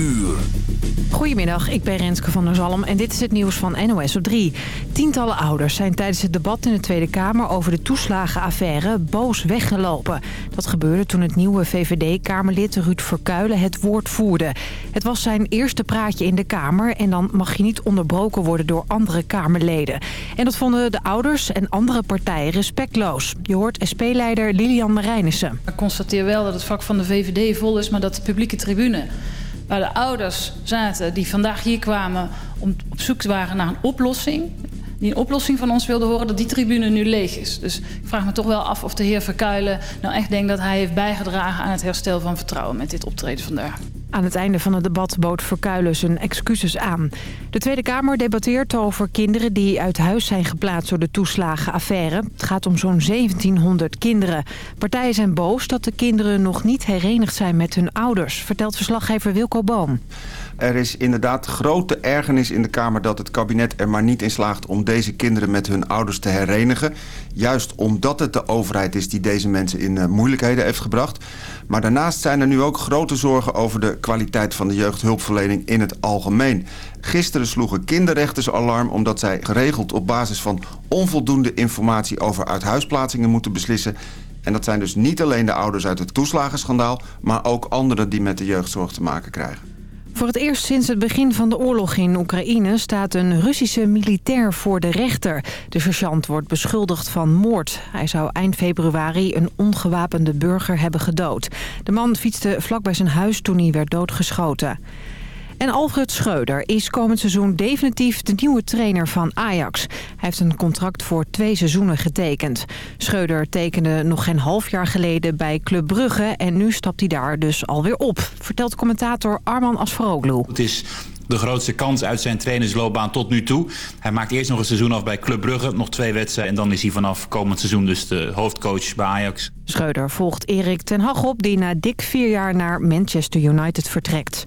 uur. Goedemiddag, ik ben Renske van der Zalm en dit is het nieuws van NOS op 3. Tientallen ouders zijn tijdens het debat in de Tweede Kamer over de toeslagenaffaire boos weggelopen. Dat gebeurde toen het nieuwe VVD-Kamerlid Ruud Verkuilen het woord voerde. Het was zijn eerste praatje in de Kamer en dan mag je niet onderbroken worden door andere Kamerleden. En dat vonden de ouders en andere partijen respectloos. Je hoort SP-leider Lilian Marijnissen. Ik constateer wel dat het vak van de VVD vol is, maar dat de publieke tribune waar de ouders zaten die vandaag hier kwamen om op zoek waren naar een oplossing die een oplossing van ons wilden horen, dat die tribune nu leeg is. Dus ik vraag me toch wel af of de heer Verkuilen nou echt denkt dat hij heeft bijgedragen aan het herstel van vertrouwen met dit optreden vandaag. Aan het einde van het debat bood Verkuilen zijn excuses aan. De Tweede Kamer debatteert over kinderen die uit huis zijn geplaatst door de toeslagenaffaire. Het gaat om zo'n 1700 kinderen. Partijen zijn boos dat de kinderen nog niet herenigd zijn met hun ouders, vertelt verslaggever Wilco Boom. Er is inderdaad grote ergernis in de Kamer dat het kabinet er maar niet in slaagt om deze kinderen met hun ouders te herenigen. Juist omdat het de overheid is die deze mensen in uh, moeilijkheden heeft gebracht. Maar daarnaast zijn er nu ook grote zorgen over de kwaliteit van de jeugdhulpverlening in het algemeen. Gisteren sloegen kinderrechters alarm omdat zij geregeld op basis van onvoldoende informatie over uithuisplaatsingen moeten beslissen. En dat zijn dus niet alleen de ouders uit het toeslagenschandaal, maar ook anderen die met de jeugdzorg te maken krijgen. Voor het eerst sinds het begin van de oorlog in Oekraïne staat een Russische militair voor de rechter. De sergeant wordt beschuldigd van moord. Hij zou eind februari een ongewapende burger hebben gedood. De man fietste vlakbij zijn huis toen hij werd doodgeschoten. En Alfred Schreuder is komend seizoen definitief de nieuwe trainer van Ajax. Hij heeft een contract voor twee seizoenen getekend. Schreuder tekende nog geen half jaar geleden bij Club Brugge... en nu stapt hij daar dus alweer op, vertelt commentator Arman Asfaroglu. Het is de grootste kans uit zijn trainersloopbaan tot nu toe. Hij maakt eerst nog een seizoen af bij Club Brugge, nog twee wedstrijden... en dan is hij vanaf komend seizoen dus de hoofdcoach bij Ajax. Schreuder volgt Erik ten Hag op, die na dik vier jaar naar Manchester United vertrekt.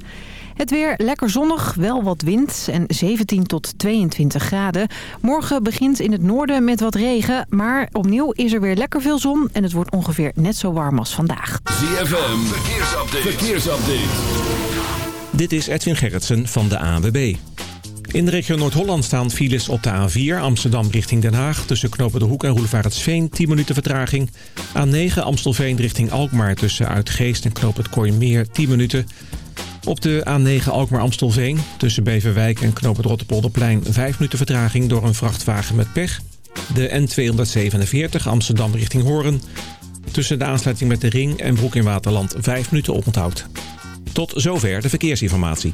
Het weer lekker zonnig, wel wat wind en 17 tot 22 graden. Morgen begint in het noorden met wat regen, maar opnieuw is er weer lekker veel zon... en het wordt ongeveer net zo warm als vandaag. ZFM, verkeersupdate. verkeersupdate. Dit is Edwin Gerritsen van de AWB. In de regio Noord-Holland staan files op de A4 Amsterdam richting Den Haag... tussen Knopen de Hoek en Roelevaretsveen 10 minuten vertraging. A9 Amstelveen richting Alkmaar tussen Uitgeest en Knoop het Kooimeer 10 minuten... Op de A9 Alkmaar-Amstelveen tussen Beverwijk en Knoop het Rotterpolderplein 5 minuten vertraging door een vrachtwagen met pech. De N247 Amsterdam richting Hoorn. Tussen de aansluiting met de Ring en Broek in Waterland 5 minuten oponthoud. Tot zover de verkeersinformatie.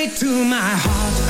straight to my heart.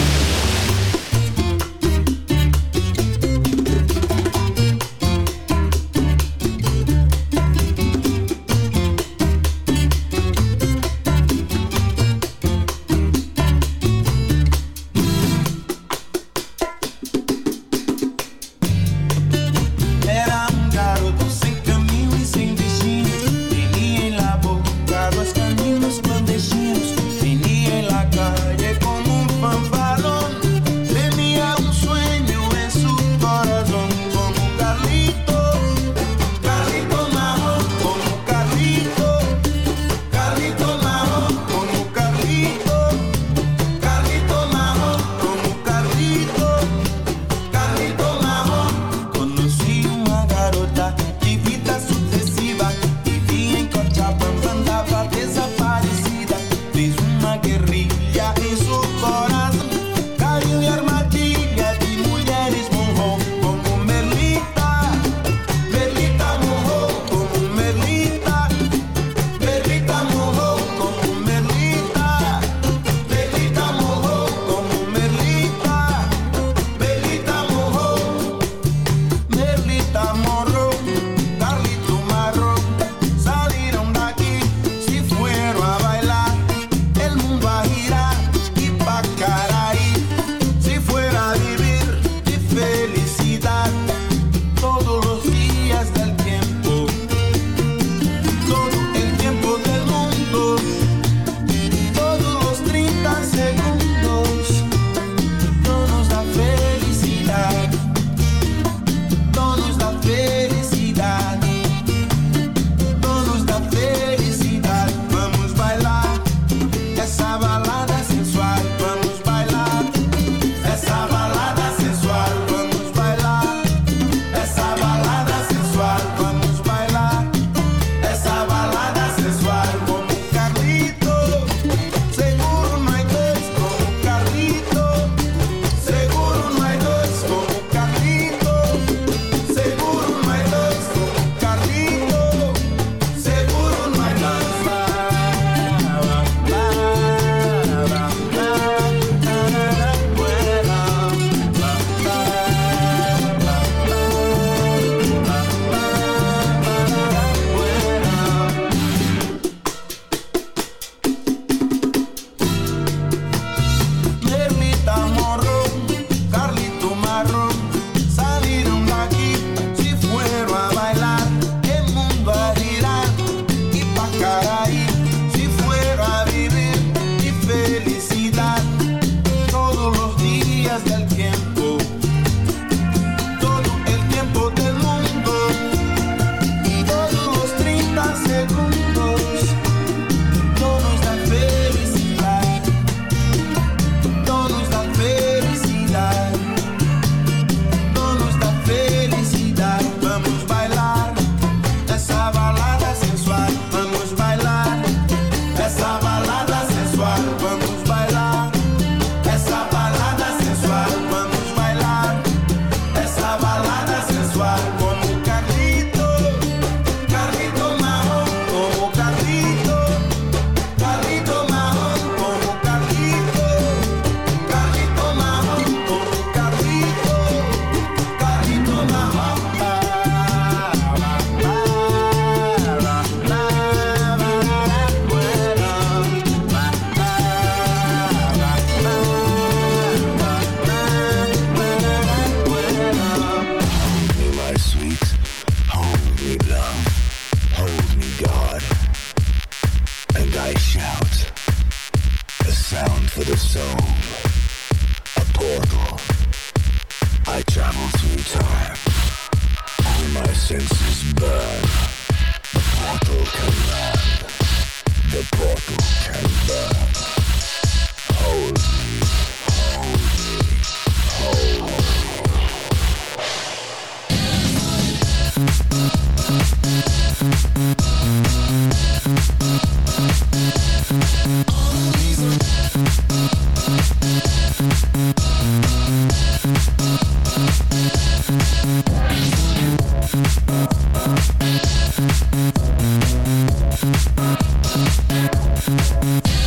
Bye.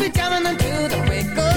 be jamming until the break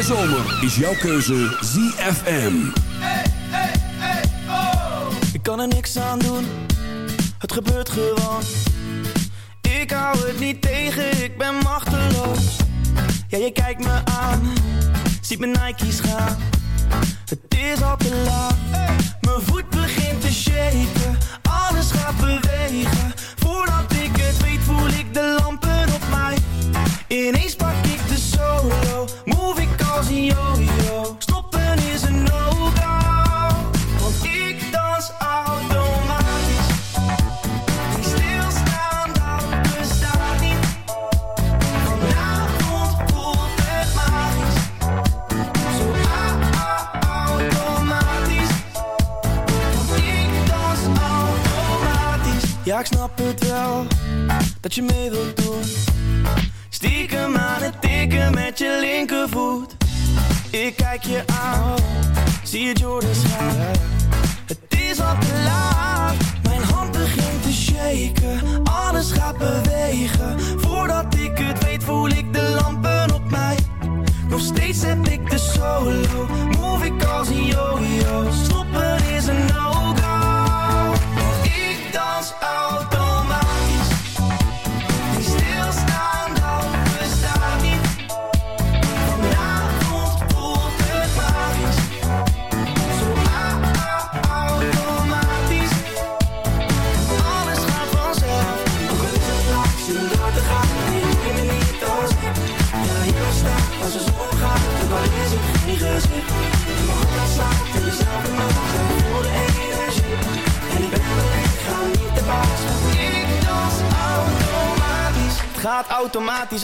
de zomer is jouw keuze ZFM. Ik kan er niks aan doen, het gebeurt gewoon. Ik hou het niet tegen, ik ben machteloos. Ja, je kijkt me aan, ziet mijn Nike's gaan. Het is al te laat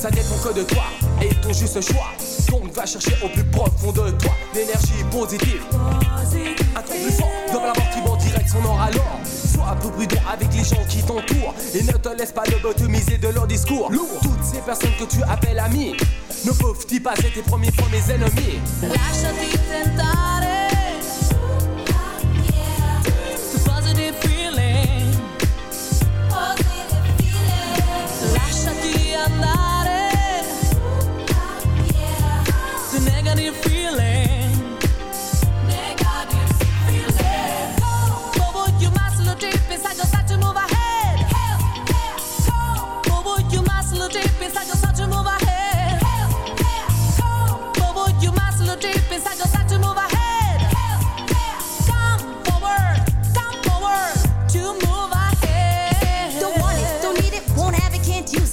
Ça dépend que de toi et ton juste choix. Donc va chercher au plus profond de toi l'énergie positive. Un truc plus fort, de l'avoir qui va en direct son or alors. Sois un peu prudent avec les gens qui t'entourent et ne te laisse pas lobotomiser de leur discours. Toutes ces personnes que tu appelles amis ne peuvent-ils pas être tes premiers fois mes ennemis? Lasciati tentare.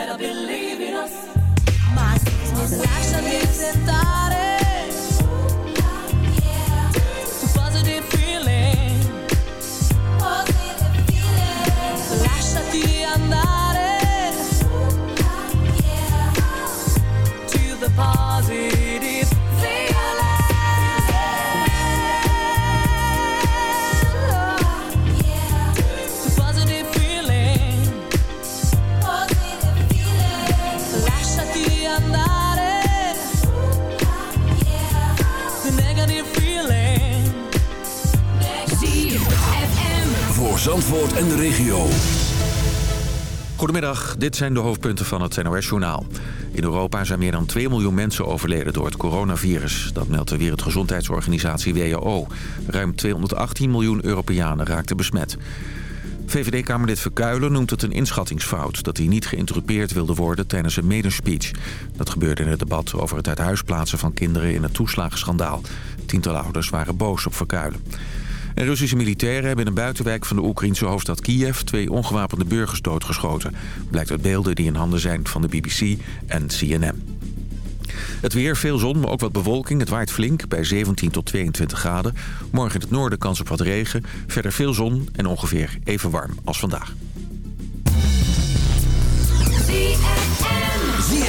better believe in us. My sweetness, life. Goedemiddag, dit zijn de hoofdpunten van het NOS-journaal. In Europa zijn meer dan 2 miljoen mensen overleden door het coronavirus. Dat meldt de Wereldgezondheidsorganisatie WHO. Ruim 218 miljoen Europeanen raakten besmet. VVD-kamerlid Verkuilen noemt het een inschattingsfout... dat hij niet geïnterrupeerd wilde worden tijdens een medespeech. Dat gebeurde in het debat over het uit huis plaatsen van kinderen... in het toeslagenschandaal. Tientallen ouders waren boos op Verkuilen. Russische militairen hebben in een buitenwijk van de Oekraïnse hoofdstad Kiev... twee ongewapende burgers doodgeschoten. Blijkt uit beelden die in handen zijn van de BBC en CNN. Het weer, veel zon, maar ook wat bewolking. Het waait flink bij 17 tot 22 graden. Morgen in het noorden kans op wat regen. Verder veel zon en ongeveer even warm als vandaag.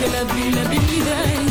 que la la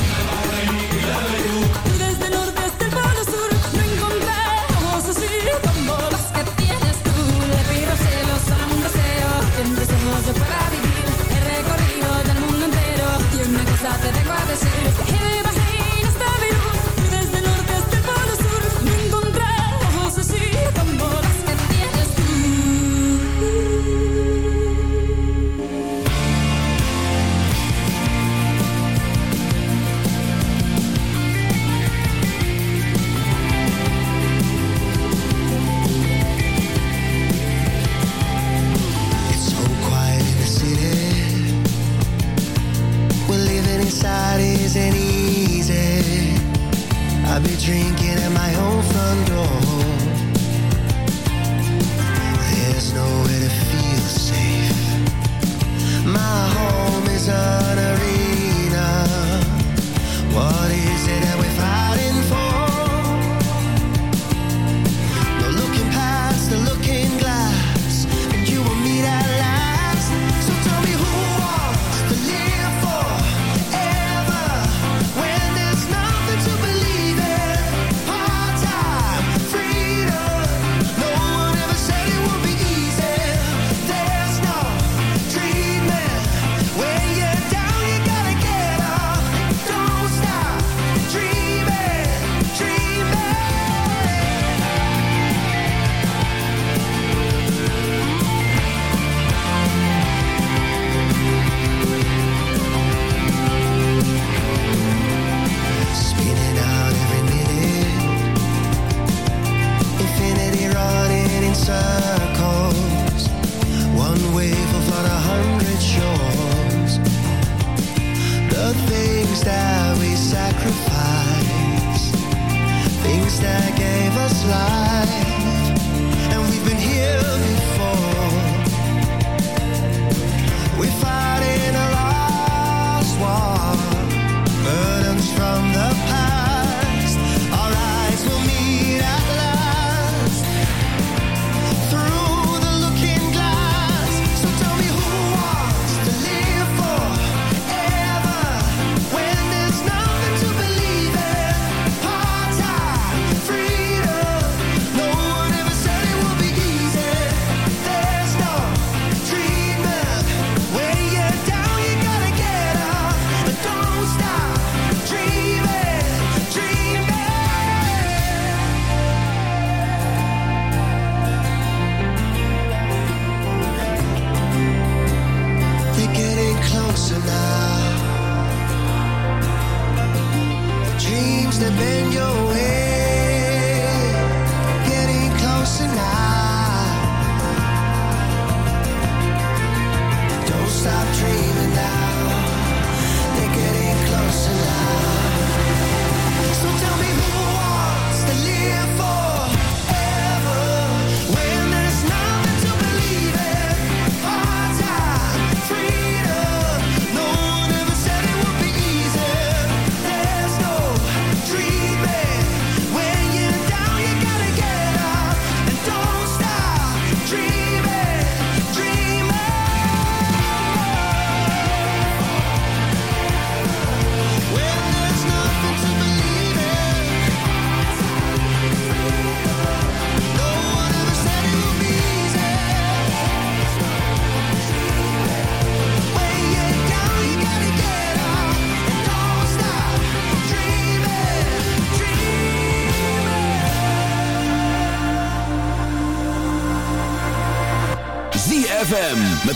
that gave us life.